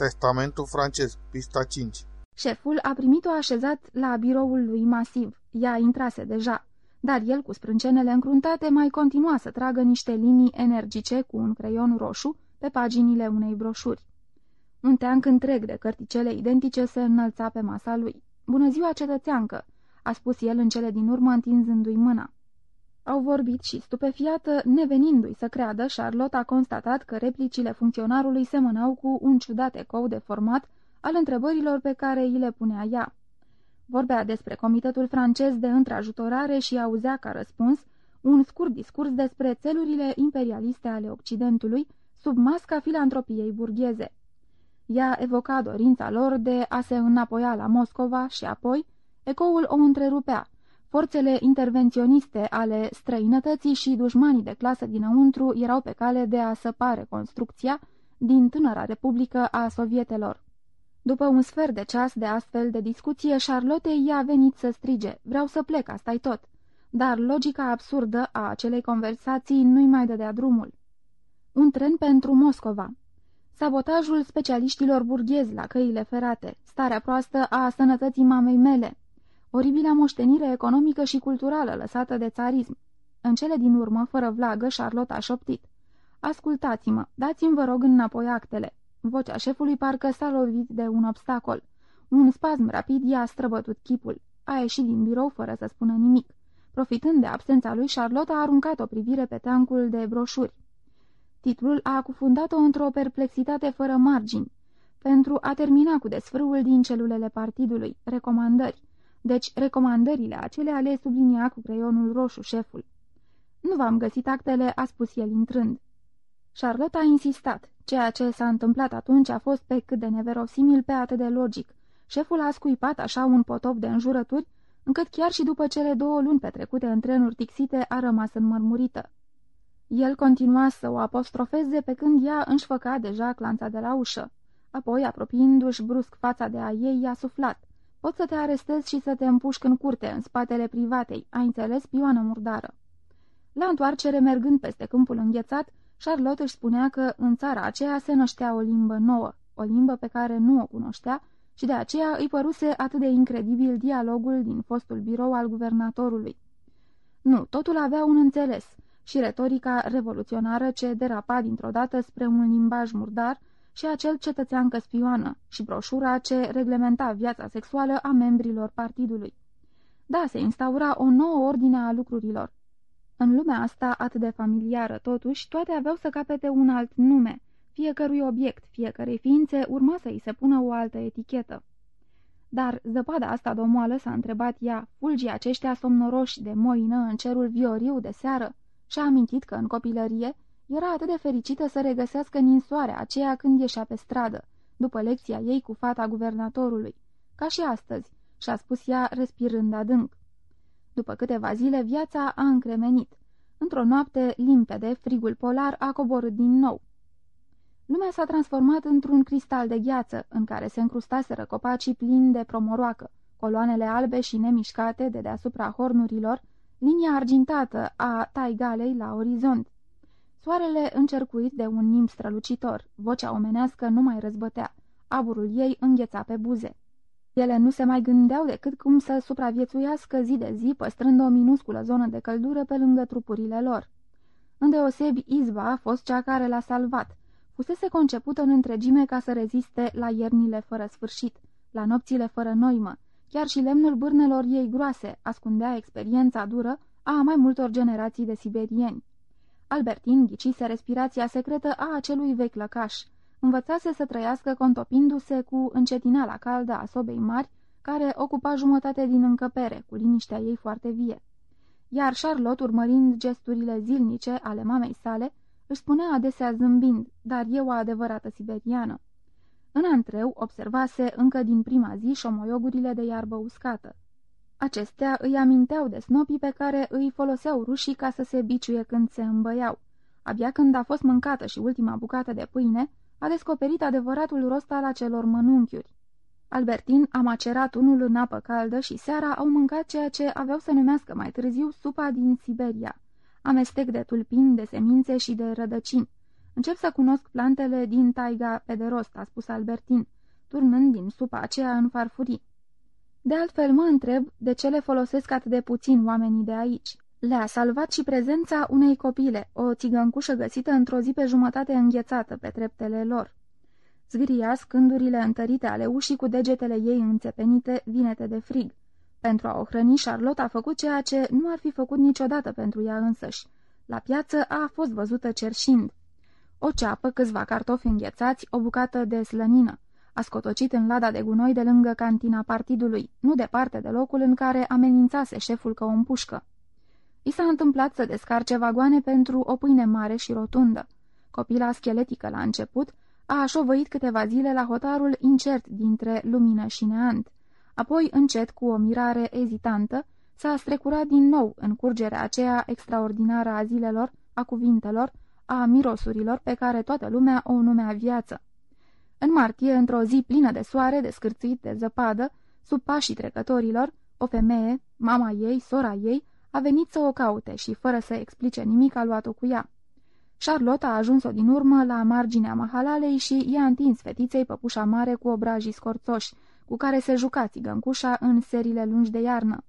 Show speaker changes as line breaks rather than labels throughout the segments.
Testamentul francez, pista 5
Șeful a primit-o așezat la biroul lui masiv. Ea intrase deja, dar el, cu sprâncenele încruntate, mai continua să tragă niște linii energice cu un creion roșu pe paginile unei broșuri. Un teanc întreg de cărticele identice se înălța pe masa lui. Bună ziua, cetățeancă!" a spus el în cele din urmă întinzându-i mâna. Au vorbit și, stupefiată, nevenindu-i să creadă, Charlotte a constatat că replicile funcționarului semănau cu un ciudat ecou de format al întrebărilor pe care îi le punea ea. Vorbea despre Comitetul francez de întrajutorare și auzea ca răspuns un scurt discurs despre țelurile imperialiste ale Occidentului sub masca filantropiei burgheze. Ea evoca dorința lor de a se înapoia la Moscova și apoi ecoul o întrerupea. Forțele intervenționiste ale străinătății și dușmanii de clasă dinăuntru erau pe cale de a săpa reconstrucția din tânăra republică a sovietelor. După un sfert de ceas de astfel de discuție, Charlotte i-a venit să strige, vreau să plec, asta-i tot. Dar logica absurdă a acelei conversații nu-i mai dădea drumul. Un tren pentru Moscova. Sabotajul specialiștilor burghezi la căile ferate, starea proastă a sănătății mamei mele, oribila moștenire economică și culturală lăsată de țarism. În cele din urmă, fără vlagă, Charlotte a șoptit. Ascultați-mă, dați-mi vă rog înapoi actele. Vocea șefului parcă s-a lovit de un obstacol. Un spasm rapid i-a străbătut chipul. A ieșit din birou fără să spună nimic. Profitând de absența lui, Charlotte a aruncat o privire pe tancul de broșuri. Titlul a cufundat-o într-o perplexitate fără margini. Pentru a termina cu desfrâul din celulele partidului, recomandări. Deci, recomandările acelea le sublinia cu creionul roșu șeful. Nu v-am găsit actele, a spus el intrând. Charlotte a insistat. Ceea ce s-a întâmplat atunci a fost pe cât de neverosimil, pe atât de logic. Șeful a scuipat așa un potop de înjurături, încât chiar și după cele două luni petrecute în trenuri tixite a rămas înmărmurită. El continua să o apostrofeze pe când ea își făca deja clanța de la ușă. Apoi, apropiindu-și brusc fața de a ei, i-a suflat. Poți să te arestezi și să te împușc în curte, în spatele privatei, ai înțeles, pioană murdară. La întoarcere, mergând peste câmpul înghețat, Charlotte își spunea că în țara aceea se năștea o limbă nouă, o limbă pe care nu o cunoștea și de aceea îi păruse atât de incredibil dialogul din fostul birou al guvernatorului. Nu, totul avea un înțeles și retorica revoluționară ce derapa dintr-o dată spre un limbaj murdar și acel cetățean căspioană și broșura ce reglementa viața sexuală a membrilor partidului. Da, se instaura o nouă ordine a lucrurilor, în lumea asta atât de familiară, totuși, toate aveau să capete un alt nume. Fiecărui obiect, fiecărei ființe urma să îi se pună o altă etichetă. Dar zăpada asta domoală s-a întrebat ea, fulgii aceștia somnoroși de moină în cerul vioriu de seară, și-a amintit că în copilărie era atât de fericită să regăsească ninsoarea aceea când ieșea pe stradă, după lecția ei cu fata guvernatorului, ca și astăzi, și-a spus ea respirând adânc. După câteva zile, viața a încremenit. Într-o noapte limpede, frigul polar a coborât din nou. Lumea s-a transformat într-un cristal de gheață, în care se încrustaseră copacii plini de promoroacă, coloanele albe și nemișcate de deasupra hornurilor, linia argintată a taigalei la orizont. Soarele încercuit de un nim strălucitor, vocea omenească nu mai răzbătea, aburul ei îngheța pe buze. Ele nu se mai gândeau decât cum să supraviețuiască zi de zi, păstrând o minusculă zonă de căldură pe lângă trupurile lor. Îndeosebi, izba a fost cea care l-a salvat. Fusese concepută în întregime ca să reziste la iernile fără sfârșit, la nopțile fără noimă. Chiar și lemnul bârnelor ei groase ascundea experiența dură a mai multor generații de siberieni. Albertin ghicise respirația secretă a acelui vechi lăcaș, învățase să trăiască contopindu-se cu încetinala caldă a sobei mari, care ocupa jumătate din încăpere, cu liniștea ei foarte vie. Iar Charlotte, urmărind gesturile zilnice ale mamei sale, își spunea adesea zâmbind, dar e o adevărată siberiană. În antreu observase încă din prima zi șomoiogurile de iarbă uscată. Acestea îi aminteau de snopii pe care îi foloseau rușii ca să se biciuie când se îmbăiau. Abia când a fost mâncată și ultima bucată de pâine, a descoperit adevăratul rost al acelor mănunchiuri. Albertin a macerat unul în apă caldă și seara au mâncat ceea ce aveau să numească mai târziu supa din Siberia, amestec de tulpini, de semințe și de rădăcini. Încep să cunosc plantele din taiga pe de rost, a spus Albertin, turnând din supa aceea în farfurii. De altfel mă întreb de ce le folosesc atât de puțin oamenii de aici. Le-a salvat și prezența unei copile, o țigăncușă găsită într-o zi pe jumătate înghețată pe treptele lor. Zgâria scândurile întărite ale ușii cu degetele ei înțepenite, vinete de frig. Pentru a o hrăni, Charlotte a făcut ceea ce nu ar fi făcut niciodată pentru ea însăși. La piață a fost văzută cerșind. O ceapă, câțiva cartofi înghețați, o bucată de slănină. A scotocit în lada de gunoi de lângă cantina partidului, nu departe de locul în care amenințase șeful că o împușcă. I s-a întâmplat să descarce vagoane pentru o pâine mare și rotundă. Copila scheletică la început a șovăit câteva zile la hotarul incert dintre lumină și neant. Apoi, încet, cu o mirare ezitantă, s-a strecurat din nou în curgerea aceea extraordinară a zilelor, a cuvintelor, a mirosurilor pe care toată lumea o numea viață. În martie, într-o zi plină de soare, descârțuit de zăpadă, sub pașii trecătorilor, o femeie, mama ei, sora ei, a venit să o caute și, fără să explice nimic, a luat-o cu ea. Charlotte a ajuns-o din urmă la marginea mahalalei și i-a întins fetiței păpușa mare cu obrajii scorțoși, cu care se juca țigăncușa în serile lungi de iarnă.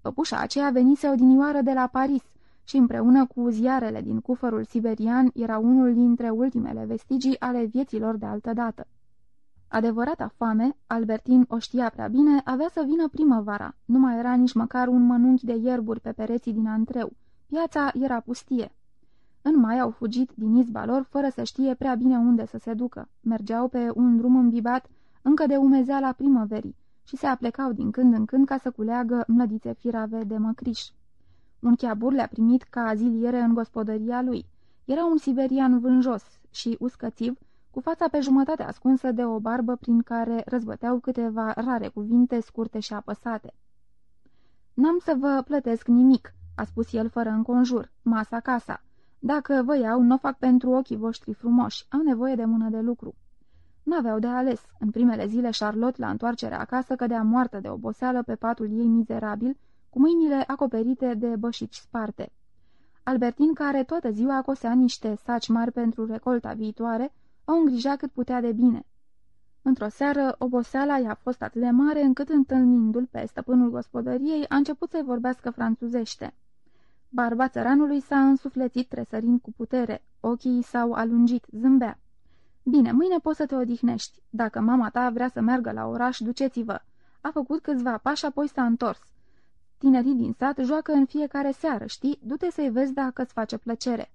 Păpușa aceea venise odinioară de la Paris și împreună cu ziarele din cufărul siberian era unul dintre ultimele vestigii ale vieților de altă dată. Adevărata foame, Albertin o știa prea bine, avea să vină primăvara. Nu mai era nici măcar un mănunchi de ierburi pe pereții din antreu. Piața era pustie. În mai au fugit din izba lor fără să știe prea bine unde să se ducă. Mergeau pe un drum îmbibat încă de umezeala primăverii și se aplecau din când în când ca să culeagă mlădițe firave de măcriș. Un chiabur le-a primit ca aziliere în gospodăria lui. Era un siberian vânjos și uscățiv, cu fața pe jumătate ascunsă de o barbă prin care răzbăteau câteva rare cuvinte scurte și apăsate. N-am să vă plătesc nimic," a spus el fără înconjur, masa casa. Dacă vă iau, nu o fac pentru ochii voștri frumoși, am nevoie de mână de lucru." N-aveau de ales. În primele zile, Charlotte, la întoarcerea acasă, cădea moartă de oboseală pe patul ei mizerabil, cu mâinile acoperite de bășici sparte. Albertin, care toată ziua cosea niște saci mari pentru recolta viitoare, o îngrija cât putea de bine. Într-o seară, oboseala i-a fost atât de mare încât, întâlnindu-l pe stăpânul gospodăriei, a început să-i vorbească franțuzește. Barba țăranului s-a însuflețit tresărind cu putere, ochii s-au alungit, zâmbea. Bine, mâine poți să te odihnești. Dacă mama ta vrea să meargă la oraș, duceți-vă. A făcut câțiva pași, apoi s-a întors. Tinerii din sat joacă în fiecare seară, știi? Du-te să-i vezi dacă îți face plăcere.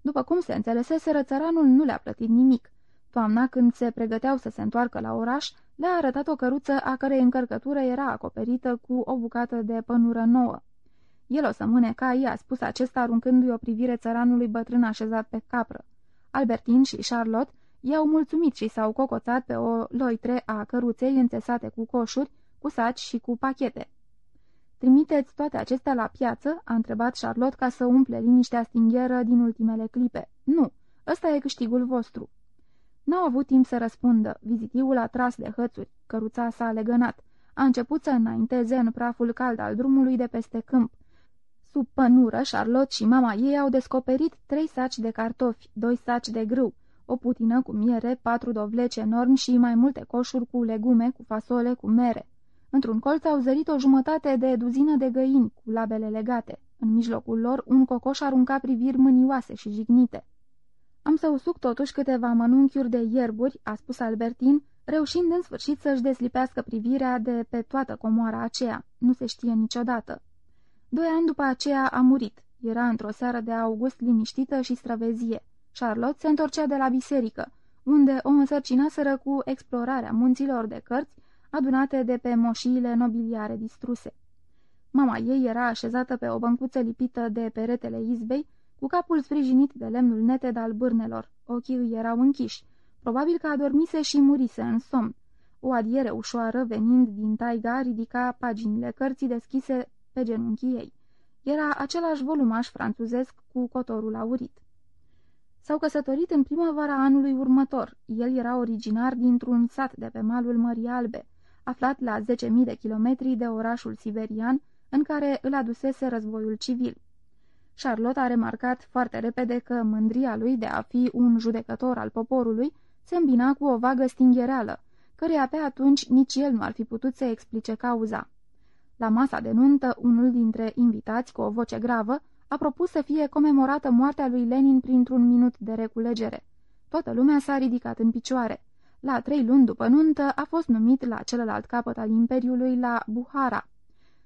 După cum se înțeleseseră, țăranul nu le-a plătit nimic. Toamna, când se pregăteau să se întoarcă la oraș, le-a arătat o căruță a cărei încărcătură era acoperită cu o bucată de pănură nouă. El o să mâne caii, a spus acesta aruncându-i o privire țăranului bătrân așezat pe capră. Albertin și Charlotte i-au mulțumit și s-au cocoțat pe o loitre a căruței înțesate cu coșuri, cu saci și cu pachete. Trimiteți toate acestea la piață?" a întrebat Charlotte ca să umple liniștea stingheră din ultimele clipe. Nu, ăsta e câștigul vostru." N-au avut timp să răspundă. Vizitiul a tras de hățuri. Căruța s-a legănat. A început să înainteze în praful cald al drumului de peste câmp. Sub pănură, Charlotte și mama ei au descoperit trei saci de cartofi, doi saci de grâu, o putină cu miere, patru dovleci enormi și mai multe coșuri cu legume, cu fasole, cu mere. Într-un colț au zărit o jumătate de duzină de găini cu labele legate. În mijlocul lor, un cocoș arunca priviri mânioase și jignite. Am să usuc totuși câteva mănunchiuri de ierburi, a spus Albertin, reușind în sfârșit să-și deslipească privirea de pe toată comoara aceea. Nu se știe niciodată. Doi ani după aceea a murit. Era într-o seară de august liniștită și străvezie. Charlotte se întorcea de la biserică, unde o însărcinaseră cu explorarea munților de cărți adunate de pe moșiile nobiliare distruse. Mama ei era așezată pe o băncuță lipită de peretele izbei, cu capul sprijinit de lemnul neted al bârnelor. Ochii îi erau închiși. Probabil că adormise și murise în somn. O adiere ușoară, venind din taiga, ridica paginile cărții deschise pe genunchii ei. Era același volumaș franțuzesc cu cotorul aurit. S-au căsătorit în primăvara anului următor. El era originar dintr-un sat de pe malul Mării Albe, aflat la 10.000 de kilometri de orașul siberian, în care îl adusese războiul civil. Charlotte a remarcat foarte repede că mândria lui de a fi un judecător al poporului se îmbina cu o vagă stinghereală, căreia pe atunci nici el nu ar fi putut să explice cauza. La masa de nuntă, unul dintre invitați, cu o voce gravă, a propus să fie comemorată moartea lui Lenin printr-un minut de reculegere. Toată lumea s-a ridicat în picioare. La trei luni după nuntă a fost numit la celălalt capăt al Imperiului, la Buhara.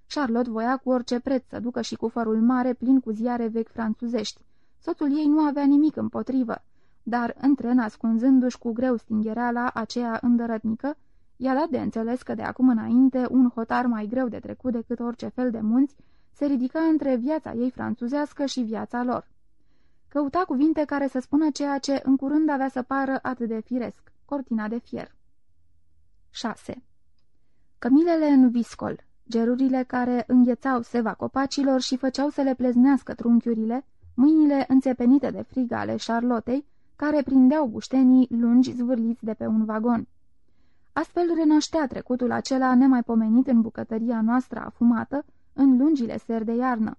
Charlotte voia cu orice preț să ducă și cufărul mare plin cu ziare vechi franțuzești. Soțul ei nu avea nimic împotrivă, dar în tren, ascunzându-și cu greu stinghereala aceea îndărătnică, i-a dat de înțeles că de acum înainte un hotar mai greu de trecut decât orice fel de munți se ridica între viața ei franțuzească și viața lor. Căuta cuvinte care să spună ceea ce în curând avea să pară atât de firesc, cortina de fier. 6. Cămilele în viscol, gerurile care înghețau seva copacilor și făceau să le pleznească trunchiurile, mâinile înțepenite de frig ale Charlottei, care prindeau buștenii lungi zvârliți de pe un vagon. Astfel renaștea trecutul acela nemaipomenit în bucătăria noastră afumată, în lungile seri de iarnă.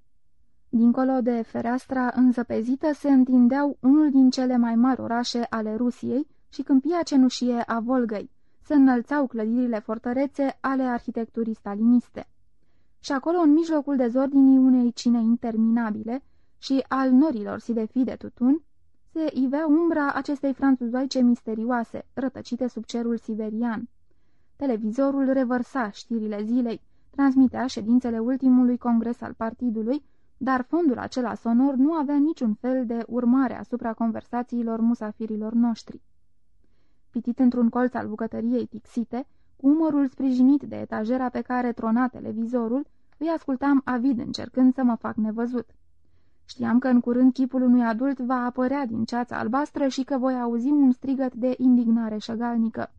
Dincolo de fereastra înzăpezită se întindeau unul din cele mai mari orașe ale Rusiei și câmpia cenușie a Volgăi. Se înălțau clădirile fortărețe ale arhitecturii staliniste. Și acolo, în mijlocul dezordinii unei cine interminabile și al norilor sidefii de tutun, se ivea umbra acestei franțuzoice misterioase, rătăcite sub cerul siberian. Televizorul revărsa știrile zilei, transmitea ședințele ultimului congres al partidului, dar fondul acela sonor nu avea niciun fel de urmare asupra conversațiilor musafirilor noștri. Pitit într-un colț al bucătăriei tixite, cu umărul sprijinit de etajera pe care trona televizorul, îi ascultam avid încercând să mă fac nevăzut. Știam că în curând chipul unui adult va apărea din ceața albastră și că voi auzi un strigăt de indignare șăgalnică.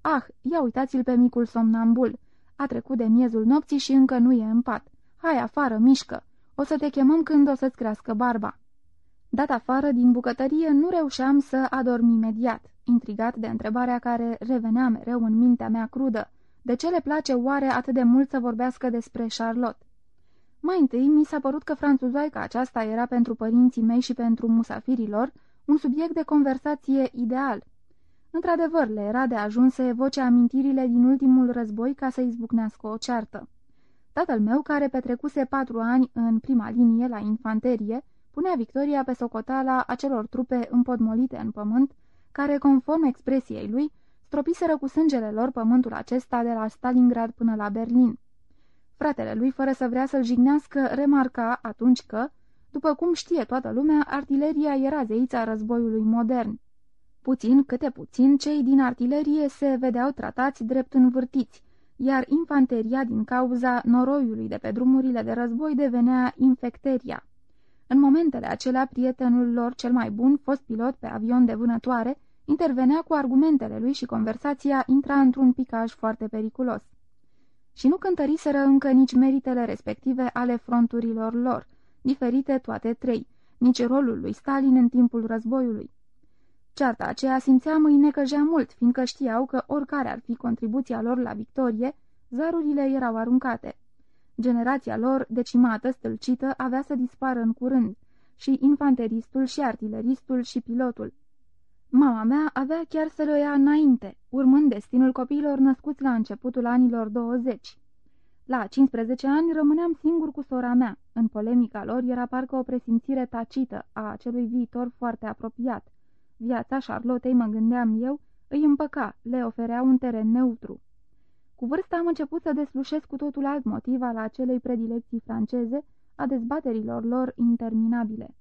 Ah, ia uitați-l pe micul somnambul! A trecut de miezul nopții și încă nu e în pat. Hai afară, mișcă! O să te chemăm când o să-ți crească barba." Dat afară din bucătărie, nu reușeam să adorm imediat, intrigat de întrebarea care revenea mereu în mintea mea crudă. De ce le place oare atât de mult să vorbească despre Charlotte? Mai întâi mi s-a părut că franțuzoica aceasta era pentru părinții mei și pentru musafirilor un subiect de conversație ideal. Într-adevăr, le era de ajuns să evoce amintirile din ultimul război ca să izbucnească o ceartă. Tatăl meu, care petrecuse patru ani în prima linie la infanterie, punea victoria pe socotala acelor trupe împodmolite în pământ, care, conform expresiei lui, stropiseră cu sângele lor pământul acesta de la Stalingrad până la Berlin. Fratele lui, fără să vrea să-l jignească, remarca atunci că, după cum știe toată lumea, artileria era zeița războiului modern. Puțin, câte puțin, cei din artilerie se vedeau tratați drept învârtiți, iar infanteria din cauza noroiului de pe drumurile de război devenea infecteria. În momentele acelea, prietenul lor cel mai bun, fost pilot pe avion de vânătoare, intervenea cu argumentele lui și conversația intra într-un picaj foarte periculos. Și nu cântăriseră încă nici meritele respective ale fronturilor lor, diferite toate trei, nici rolul lui Stalin în timpul războiului. Cearta aceea simțeam îi necăjea mult, fiindcă știau că oricare ar fi contribuția lor la victorie, zarurile erau aruncate. Generația lor, decimată, stâlcită, avea să dispară în curând, și infanteristul, și artileristul, și pilotul. Mama mea avea chiar să le ia înainte, urmând destinul copiilor născuți la începutul anilor 20. La 15 ani rămâneam singur cu sora mea. În polemica lor era parcă o presimțire tacită a acelui viitor foarte apropiat. Viața Charlottei, mă gândeam eu, îi împăca, le oferea un teren neutru. Cu vârsta am început să deslușesc cu totul alt motiv al acelei predilecții franceze, a dezbaterilor lor interminabile.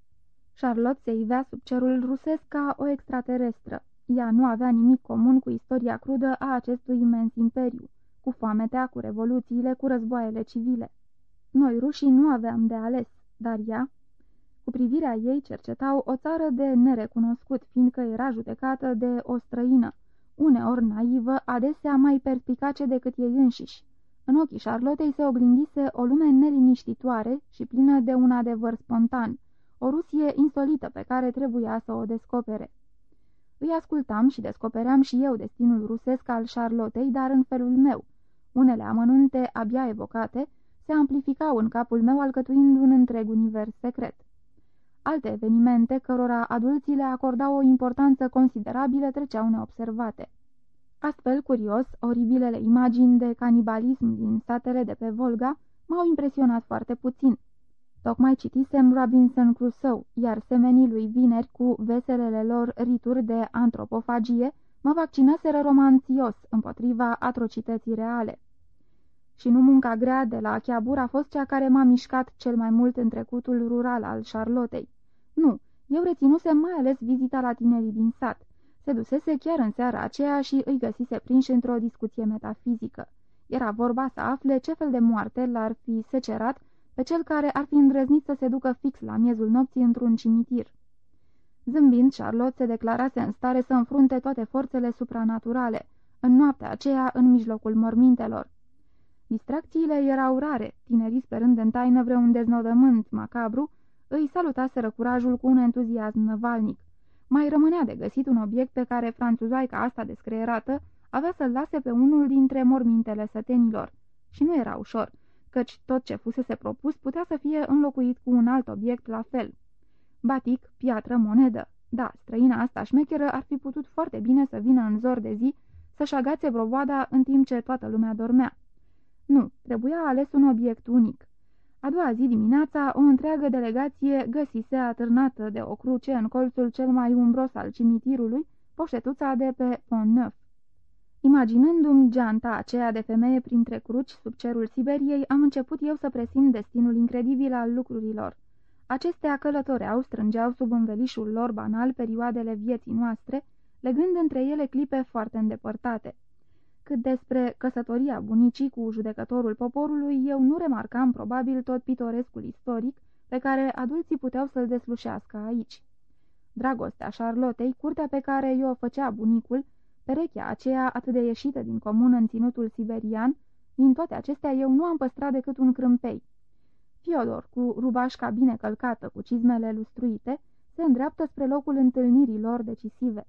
Charlotte se ivea sub cerul rusesc ca o extraterestră. Ea nu avea nimic comun cu istoria crudă a acestui imens imperiu, cu foametea, cu revoluțiile, cu războaiele civile. Noi, rușii, nu aveam de ales, dar ea, cu privirea ei cercetau o țară de nerecunoscut, fiindcă era judecată de o străină, uneori naivă, adesea mai perspicace decât ei înșiși. În ochii Charlottei se oglindise o lume neliniștitoare și plină de un adevăr spontan, o Rusie insolită pe care trebuia să o descopere. Îi ascultam și descopeream și eu destinul rusesc al Charlottei, dar în felul meu. Unele amănunte, abia evocate, se amplificau în capul meu alcătuind un întreg univers secret. Alte evenimente, cărora adulții le acordau o importanță considerabilă, treceau neobservate. Astfel, curios, oribilele imagini de canibalism din statele de pe Volga m-au impresionat foarte puțin. Tocmai citisem Robinson Crusoe, iar semenii lui Vineri cu veselele lor rituri de antropofagie mă vaccinaseră romanțios împotriva atrocității reale. Și nu munca grea de la Chiabur a fost cea care m-a mișcat cel mai mult în trecutul rural al Charlottei. Nu, eu reținusem mai ales vizita la tinerii din sat. Se dusese chiar în seara aceea și îi găsise prinși într-o discuție metafizică. Era vorba să afle ce fel de moarte l-ar fi secerat pe cel care ar fi îndrăznit să se ducă fix la miezul nopții într-un cimitir. Zâmbind, Charlotte se declarase în stare să înfrunte toate forțele supranaturale, în noaptea aceea în mijlocul mormintelor. Distracțiile erau rare, tinerii sperând în taină vreun deznodământ macabru, îi salutaseră curajul cu un entuziasm năvalnic. Mai rămânea de găsit un obiect pe care franțuzoaica asta descreierată avea să-l lase pe unul dintre mormintele sătenilor. Și nu era ușor, căci tot ce fusese propus putea să fie înlocuit cu un alt obiect la fel. Batic, piatră, monedă. Da, străina asta șmecheră ar fi putut foarte bine să vină în zor de zi, să-și agațe broboada în timp ce toată lumea dormea. Nu, trebuia ales un obiect unic. A doua zi dimineața, o întreagă delegație găsise atârnată de o cruce în colțul cel mai umbros al cimitirului, poșetuța de pe Pont Neuf. Imaginându-mi geanta aceea de femeie printre cruci sub cerul Siberiei, am început eu să presim destinul incredibil al lucrurilor. Acestea călătoreau, strângeau sub învelișul lor banal perioadele vieții noastre, legând între ele clipe foarte îndepărtate. Cât despre căsătoria bunicii cu judecătorul poporului, eu nu remarcam probabil tot pitorescul istoric pe care adulții puteau să-l deslușească aici. Dragostea Charlottei, curtea pe care i-o făcea bunicul, perechea aceea atât de ieșită din comun în ținutul siberian, din toate acestea eu nu am păstrat decât un crâmpei. Fiodor, cu rubașca bine călcată, cu cizmele lustruite, se îndreaptă spre locul întâlnirii lor decisive.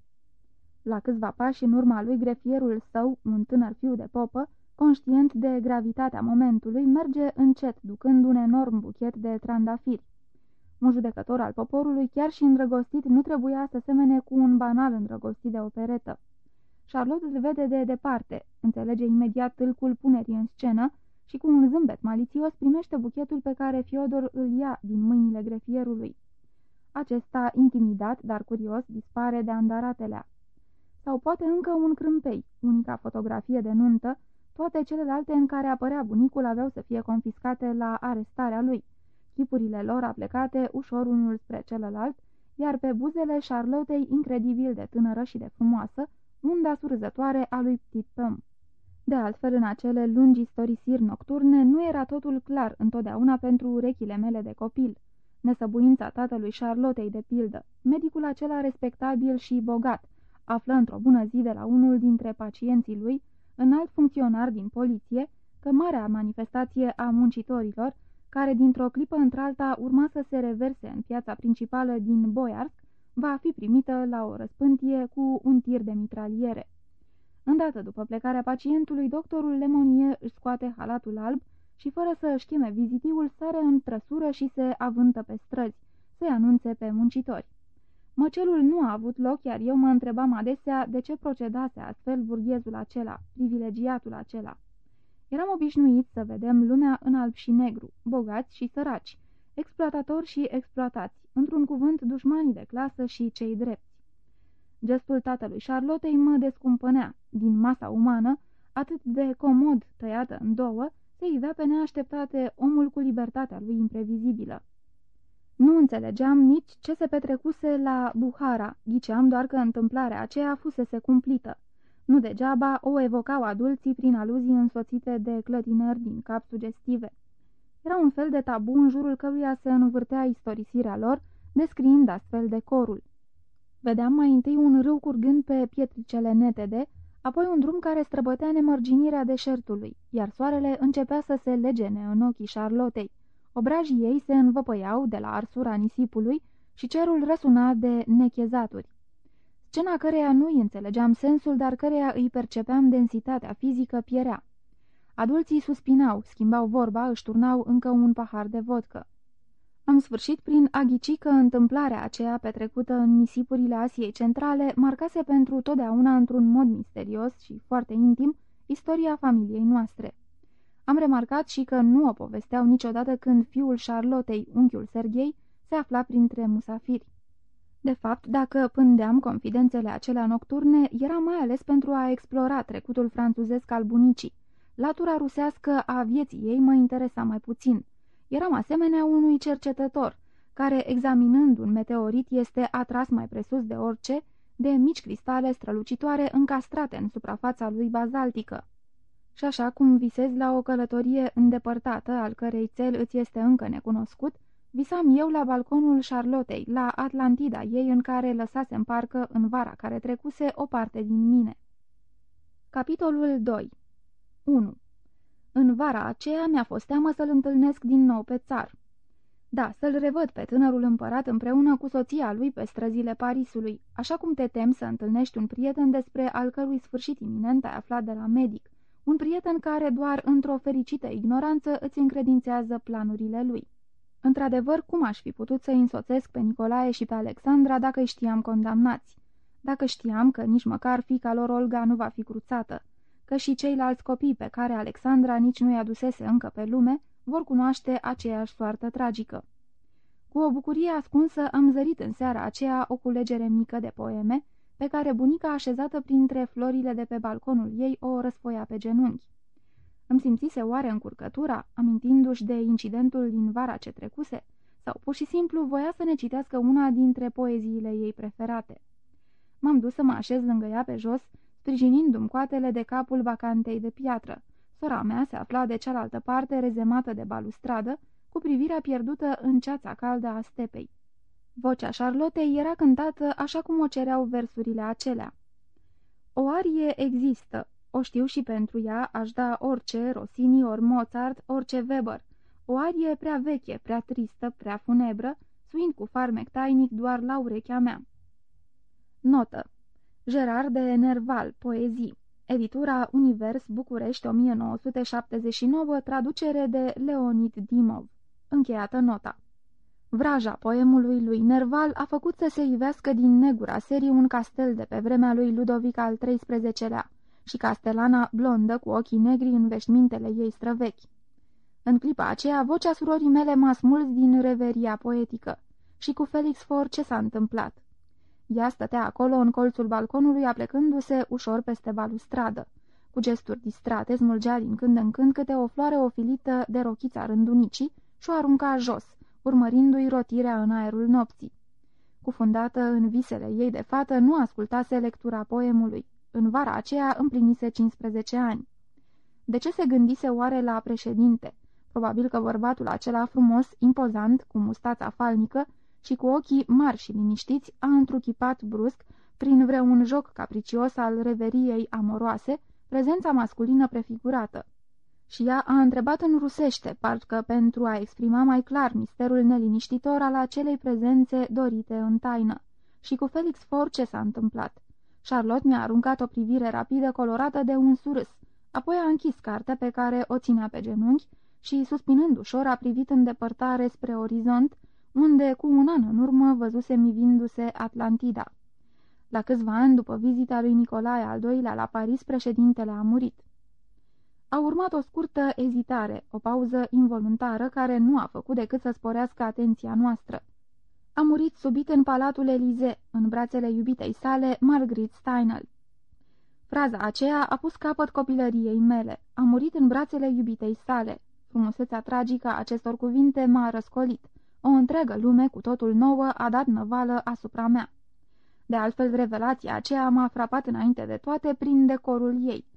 La câțiva pași în urma lui grefierul său, un tânăr fiu de popă, conștient de gravitatea momentului, merge încet, ducând un enorm buchet de trandafiri. Un judecător al poporului, chiar și îndrăgostit, nu trebuia să semene cu un banal îndrăgostit de operetă. Charlotte îl vede de departe, înțelege imediat tâlcul punerii în scenă și cu un zâmbet malițios primește buchetul pe care Fiodor îl ia din mâinile grefierului. Acesta, intimidat, dar curios, dispare de andaratelea. Sau poate încă un crâmpei, unica fotografie de nuntă, toate celelalte în care apărea bunicul aveau să fie confiscate la arestarea lui. Chipurile lor aplecate ușor unul spre celălalt, iar pe buzele Charlottei incredibil de tânără și de frumoasă, unda surzătoare a lui Ptit Păm. De altfel, în acele lungi istorisiri nocturne, nu era totul clar întotdeauna pentru urechile mele de copil. Nesăbuința tatălui Charlottei, de pildă, medicul acela respectabil și bogat, află într-o bună zi de la unul dintre pacienții lui, înalt funcționar din poliție, că marea manifestație a muncitorilor, care dintr-o clipă într-alta urma să se reverse în piața principală din Boiarsk, va fi primită la o răspântie cu un tir de mitraliere. Îndată după plecarea pacientului, doctorul Lemonie își scoate halatul alb și, fără să își cheme vizitiul, sare în trăsură și se avântă pe străzi, să-i anunțe pe muncitori. Măcelul nu a avut loc, iar eu mă întrebam adesea de ce procedase astfel burghezul acela, privilegiatul acela. Eram obișnuit să vedem lumea în alb și negru, bogați și săraci, exploatatori și exploatați, într-un cuvânt dușmanii de clasă și cei drepți. Gestul tatălui Charlottei mă descumpănea. Din masa umană, atât de comod tăiată în două, se ivea pe neașteptate omul cu libertatea lui imprevizibilă. Nu înțelegeam nici ce se petrecuse la Buhara, ghiceam doar că întâmplarea aceea fusese cumplită. Nu degeaba o evocau adulții prin aluzii însoțite de clătinări din cap sugestive. Era un fel de tabu în jurul căruia se învârtea istorisirea lor, descriind astfel decorul. Vedeam mai întâi un râu curgând pe pietricele netede, apoi un drum care străbătea nemărginirea deșertului, iar soarele începea să se legene în ochii Charlottei. Obrajii ei se învăpăiau de la arsura nisipului și cerul răsuna de nechezaturi. Scena căreia nu îi înțelegeam sensul, dar căreia îi percepeam densitatea fizică, pierea. Adulții suspinau, schimbau vorba, își turnau încă un pahar de vodcă. Am sfârșit prin a ghici că întâmplarea aceea petrecută în nisipurile Asiei Centrale marcase pentru totdeauna într-un mod misterios și foarte intim istoria familiei noastre. Am remarcat și că nu o povesteau niciodată când fiul Charlottei, unchiul Serghei, se afla printre musafiri. De fapt, dacă pândeam confidențele acelea nocturne, era mai ales pentru a explora trecutul franțuzesc al bunicii. Latura rusească a vieții ei mă interesa mai puțin. Eram asemenea unui cercetător, care, examinând un meteorit, este atras mai presus de orice, de mici cristale strălucitoare încastrate în suprafața lui bazaltică. Și așa cum visezi la o călătorie îndepărtată, al cărei cel îți este încă necunoscut, visam eu la balconul Charlottei, la Atlantida ei în care lăsase în parcă în vara care trecuse o parte din mine. Capitolul 2 1. În vara aceea mi-a fost teamă să-l întâlnesc din nou pe țar. Da, să-l revăd pe tânărul împărat împreună cu soția lui pe străzile Parisului, așa cum te temi să întâlnești un prieten despre al cărui sfârșit iminent ai aflat de la medic, un prieten care doar într-o fericită ignoranță îți încredințează planurile lui. Într-adevăr, cum aș fi putut să-i însoțesc pe Nicolae și pe Alexandra dacă îi știam condamnați? Dacă știam că nici măcar fica lor Olga nu va fi cruțată, că și ceilalți copii pe care Alexandra nici nu-i adusese încă pe lume vor cunoaște aceeași soartă tragică. Cu o bucurie ascunsă am zărit în seara aceea o culegere mică de poeme, pe care bunica așezată printre florile de pe balconul ei o răsfoia pe genunchi. Îmi simțise oare încurcătura, amintindu-și de incidentul din vara ce trecuse, sau pur și simplu voia să ne citească una dintre poeziile ei preferate. M-am dus să mă așez lângă ea pe jos, sprijinindu-mi coatele de capul vacantei de piatră. Sora mea se afla de cealaltă parte, rezemată de balustradă, cu privirea pierdută în ceața caldă a stepei. Vocea Charlottei era cântată așa cum o cereau versurile acelea. O arie există, o știu și pentru ea, aș da orice, Rossini, ori Mozart, orice Weber. O arie prea veche, prea tristă, prea funebră, suind cu farmec tainic doar la urechea mea. Notă Gerard de Nerval, Poezii Editura Univers, București, 1979, traducere de Leonid Dimov. Încheiată nota. Vraja poemului lui Nerval a făcut să se ivească din negura serii un castel de pe vremea lui Ludovic al XIII-lea și castelana blondă cu ochii negri în veșmintele ei străvechi. În clipa aceea, vocea surorii mele m-a smuls din reveria poetică. Și cu Felix For ce s-a întâmplat? Ea stătea acolo în colțul balconului, aplecându-se ușor peste balustradă. Cu gesturi distrate, smulgea din când în când câte o floare ofilită de rochița rândunicii și o arunca jos, urmărindu-i rotirea în aerul nopții. Cufundată în visele ei de fată, nu ascultase lectura poemului. În vara aceea împlinise 15 ani. De ce se gândise oare la președinte? Probabil că bărbatul acela frumos, impozant, cu mustața falnică, și cu ochii mari și liniștiți a întruchipat brusc, prin vreun joc capricios al reveriei amoroase, prezența masculină prefigurată. Și ea a întrebat în rusește, parcă pentru a exprima mai clar misterul neliniștitor al acelei prezențe dorite în taină. Și cu Felix For ce s-a întâmplat? Charlotte mi-a aruncat o privire rapidă colorată de un surâs, apoi a închis cartea pe care o ținea pe genunchi și, suspinând ușor, a privit în depărtare spre orizont, unde cu un an în urmă văzuse mivindu-se Atlantida. La câțiva ani după vizita lui Nicolae al II-lea la Paris, președintele a murit. A urmat o scurtă ezitare, o pauză involuntară care nu a făcut decât să sporească atenția noastră. A murit subit în palatul Elize, în brațele iubitei sale, Margaret Steinel. Fraza aceea a pus capăt copilăriei mele. A murit în brațele iubitei sale. Frumusețea tragică a acestor cuvinte m-a răscolit. O întreagă lume cu totul nouă a dat năvală asupra mea. De altfel, revelația aceea m-a frapat înainte de toate prin decorul ei.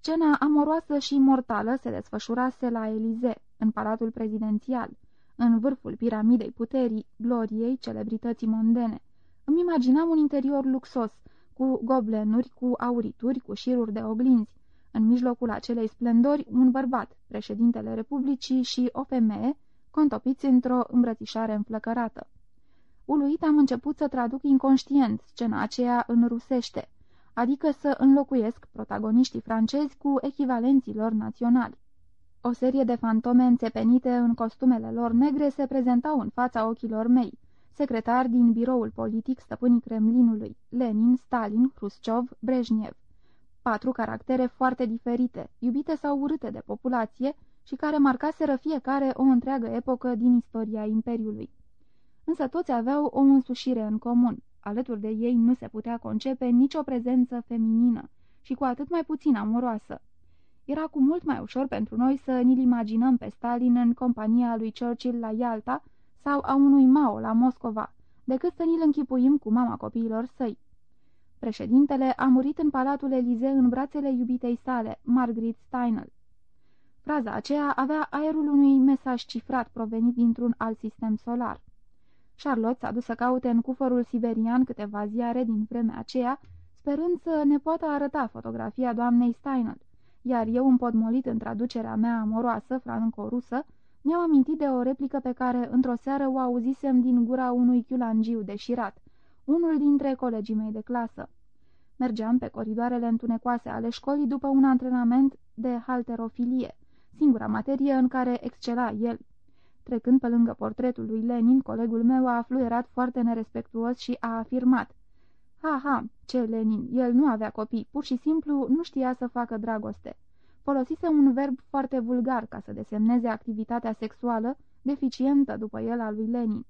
Scena amoroasă și mortală se desfășurase la Elize, în palatul prezidențial, în vârful piramidei puterii, gloriei, celebrității mondene. Îmi imaginam un interior luxos, cu goblenuri, cu aurituri, cu șiruri de oglinzi. În mijlocul acelei splendori, un bărbat, președintele Republicii și o femeie, contopiți într-o îmbrățișare înflăcărată. Uluit am început să traduc inconștient scena aceea în rusește, adică să înlocuiesc protagoniștii francezi cu echivalenții lor naționali. O serie de fantome înțepenite în costumele lor negre se prezentau în fața ochilor mei, secretari din biroul politic stăpânii Kremlinului, Lenin, Stalin, Khrushchev, Brejnev. Patru caractere foarte diferite, iubite sau urâte de populație și care marcaseră fiecare o întreagă epocă din istoria Imperiului. Însă toți aveau o însușire în comun. Alături de ei nu se putea concepe nicio prezență feminină și cu atât mai puțin amoroasă. Era cu mult mai ușor pentru noi să ni-l imaginăm pe Stalin în compania lui Churchill la Ialta sau a unui Mao la Moscova, decât să ni-l închipuim cu mama copiilor săi. Președintele a murit în Palatul Elize în brațele iubitei sale, Margaret Steinel. Fraza aceea avea aerul unui mesaj cifrat provenit dintr-un alt sistem solar. Charlotte s-a dus să caute în cufărul siberian câteva ziare din vremea aceea, sperând să ne poată arăta fotografia doamnei Steinel, iar eu, împodmolit în traducerea mea amoroasă, franco-rusă, mi-am amintit de o replică pe care într-o seară o auzisem din gura unui chiulangiu deșirat, unul dintre colegii mei de clasă. Mergeam pe coridoarele întunecoase ale școlii după un antrenament de halterofilie, singura materie în care excela el. Trecând pe lângă portretul lui Lenin, colegul meu a fluierat foarte nerespectuos și a afirmat Ha, ha, ce Lenin, el nu avea copii, pur și simplu nu știa să facă dragoste. Folosise un verb foarte vulgar ca să desemneze activitatea sexuală deficientă după el a lui Lenin.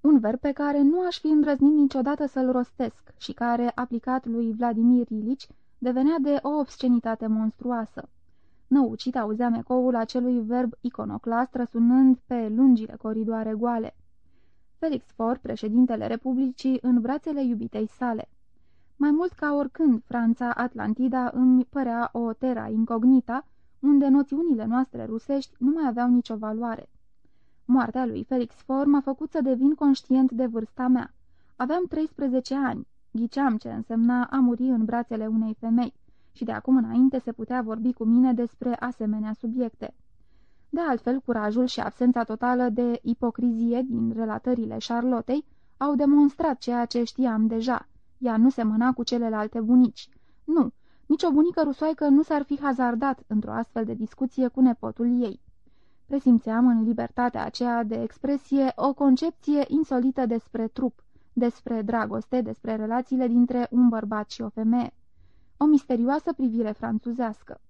Un verb pe care nu aș fi îndrăznit niciodată să-l rostesc și care, aplicat lui Vladimir Ilici, devenea de o obscenitate monstruoasă. Năucit auzeam ecoul acelui verb iconoclast răsunând pe lungile coridoare goale. Felix Ford, președintele Republicii, în brațele iubitei sale. Mai mult ca oricând, Franța Atlantida îmi părea o terra incognita, unde noțiunile noastre rusești nu mai aveau nicio valoare. Moartea lui Felix Ford m-a făcut să devin conștient de vârsta mea. Aveam 13 ani, ghiceam ce însemna a muri în brațele unei femei și de acum înainte se putea vorbi cu mine despre asemenea subiecte. De altfel, curajul și absența totală de ipocrizie din relatările Charlottei au demonstrat ceea ce știam deja. Ea nu semăna cu celelalte bunici. Nu, nicio bunică rusoaică nu s-ar fi hazardat într-o astfel de discuție cu nepotul ei. Presimțeam în libertatea aceea de expresie o concepție insolită despre trup, despre dragoste, despre relațiile dintre un bărbat și o femeie. O misterioasă privire franțuzească.